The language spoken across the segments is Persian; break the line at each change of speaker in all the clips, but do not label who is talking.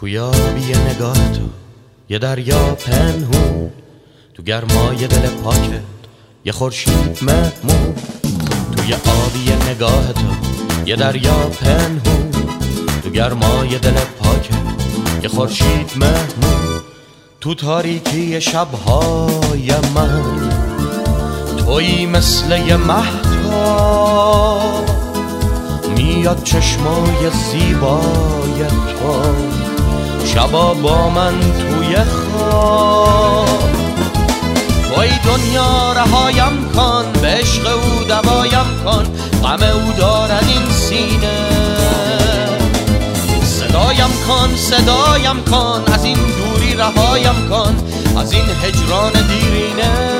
توی آبی نگاه تو یه دریا پنهون. تو گرمای دل پاکت یه خورشید مهمون. توی آبی نگاه تو یه دریا پنهون. تو گرمای دل پاکت یه خورشید مهمون. تو تاریکی شبهای من توی مثل یه مهتاب میاد چشمای زیبای تو. شبا با من توی خواب. توی دنیا رهایم کن به عشق او دوایم کن غم او دارد این سینه. صدایم کن صدایم کن از این دوری رهایم کن از این هجران دیرینه.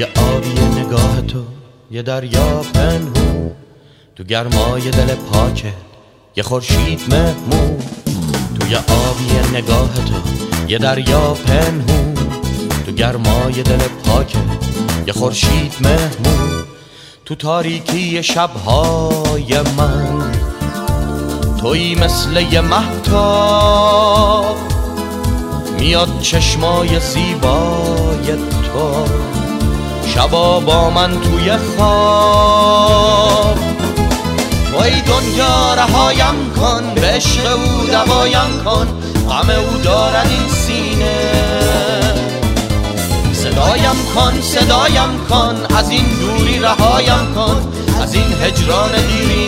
توی آبی نگاه تو یه دریا پنهون. تو گرمای دل پاکت یه خورشید مهمون. توی آبی نگاه تو یه دریا پنهون. تو گرمای دل پاکت یه خورشید مهمون. تو تاریکی شبهای من توی مثل یه مهتاب میاد چشمای زیبای تو. شبا با من توی خواب. توی دنیا رهایم کن به او دوایم کن غم او دارد این سینه. صدایم کن صدایم کن از این دوری رهایم کن از این هجران دیرینه.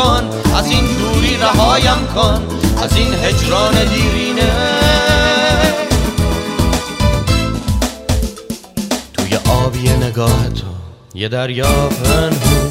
کن از این دوری رهایم کن از این هجران دیرینه. توی آبی نگاه تو یه دریا پنهون.